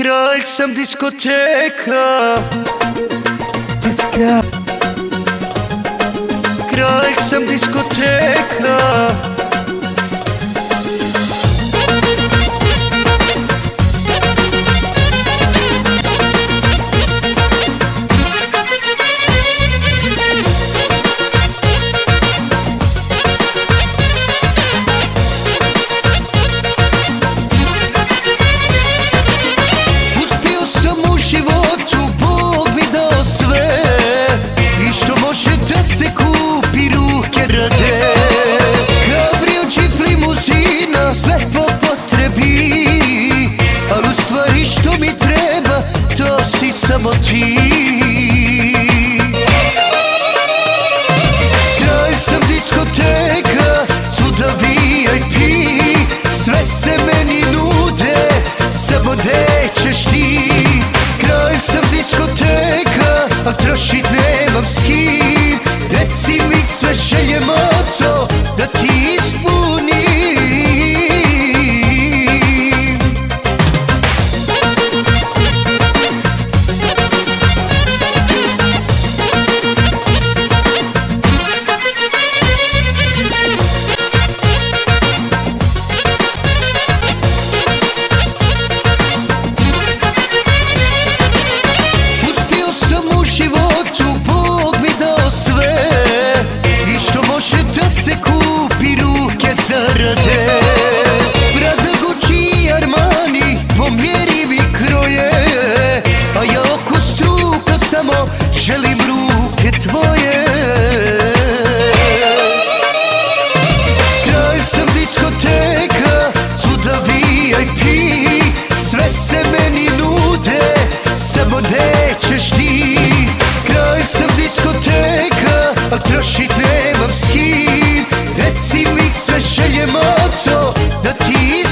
Kralj sam diskoteka. Kralj sam diskoteka samo ti. Kralj sam diskoteka, svuda VIP Sve se meni nude, samo ćeš ti? Kralj sam diskoteka, a trošit nemam s kim. Reci mi sve želje moco, želim ruke tvoje. Kralj sam diskoteka, svuda VIP Sve se meni nude, samo nećeš ti? Kralj sam diskoteka, a trošit nemam s kim. Reci mi sve želje moco, da ti